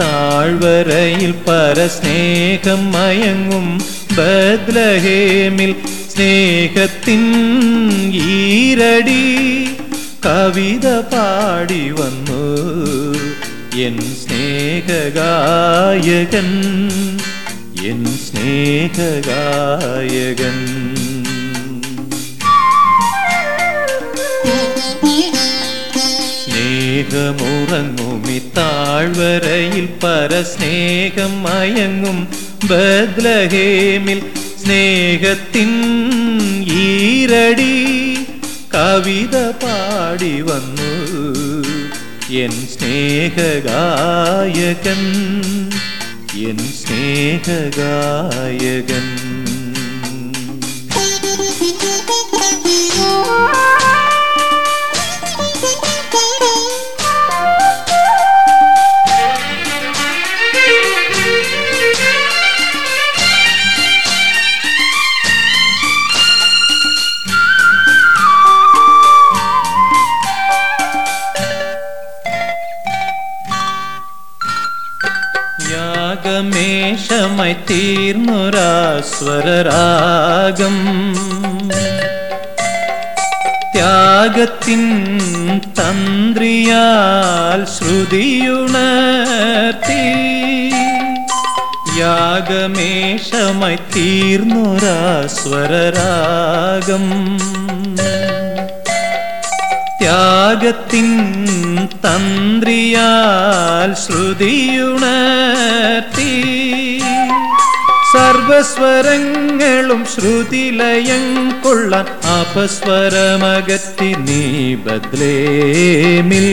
താഴ്വരയിൽ പരസ്നേഹം മയങ്ങും. ബദ്ലഹേമിൽ സ്നേഹത്തിൻ ഈരടി കവിത പാടി വന്നു. എൻ സ്നേഹഗായകൻ എൻ സ്നേഹഗായകൻ. സ്നേഹമുറങ്ങുമി താഴ്വരയിൽ പരസ്നേഹം മയങ്ങും. ബദ്ലഹേമിൽ സ്നേഹത്തിൻ ഈരടി കവിത പാടി വന്നു. എൻ സ്നേഹഗായകൻ എൻ സ്നേഹഗായകൻ. യാഗമേഷമായി തീർന്നൊരാസ്വരരാഗം. ത്യാഗത്തിൻ തന്ത്രിയാൽ ശ്രുതിയുണർത്തി. യാഗമേഷമായി തീർന്നൊരാസ്വരരാഗം. ത്യാഗത്തിൻ തന്ത്രിയാൽ ശ്രുതിയുണർത്തി. സർവസ്വരങ്ങളും ശ്രുതിലയം കൊള്ളാൻ അപസ്വരമകത്തി നീ ബദ്ലേമിൽ.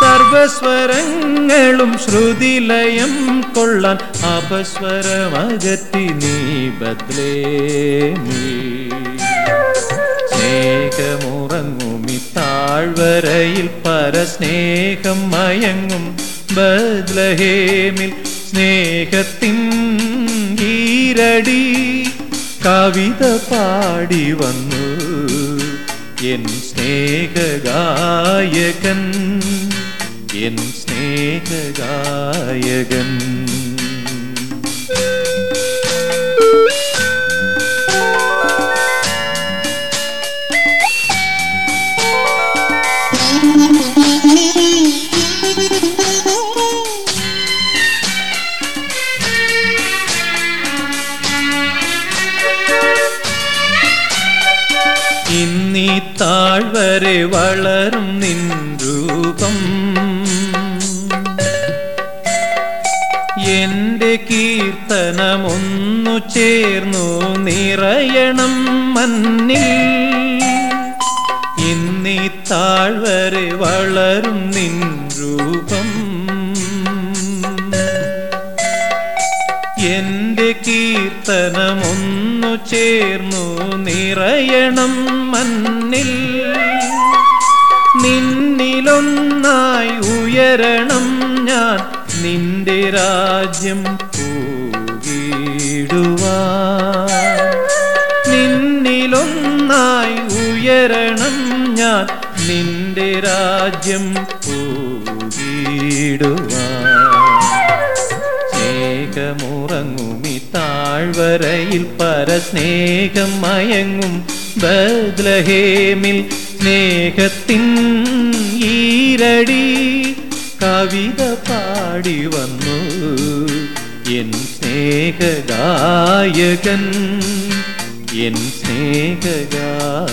സർവസ്വരങ്ങളും ശ്രുതിലയം കൊള്ളാൻ അപസ്വരമകത്തി നീ ബദ്ലേമിൽ. സ്നേഹമുറങ്ങുമി താഴ്വരയിൽ പരസ്നേഹം മയങ്ങും. ബദ്ലഹേമിൽ സ്നേഹത്തിൻ ഈരടി കവിത പാടി വന്നു. എൻ സ്നേഹഗായകൻ എൻ സ്നേഹഗായകൻ. താഴ്വരെ വളരും നിൻ രൂപം. എന്റെ കീർത്തനമൊന്നു ചേർന്നു നിറയണം മന്നിൽ ഇന്നീ താഴ്വരെ വളരും നിൻ നിറയണം മണ്ണിൽ. നിന്നിലൊന്നായി ഉയരണം ഞാൻ. നിന്റെ രാജ്യം പൂകിടുവാ നിന്നിലൊന്നായി ഉയരണം ഞാൻ. നിന്റെ രാജ്യം പൂകിടുവാൻ സ്നേഹമുറങ്ങുമി താഴ്വരയിൽ പരസ്നേഹം മയങ്ങും ബദ്ലഹേമിൽ സ്നേഹത്തിൻ ഈരടി കവിത പാടി വന്നു എൻ സ്നേഹഗായകൻ എൻ സ്നേഹഗായകൻ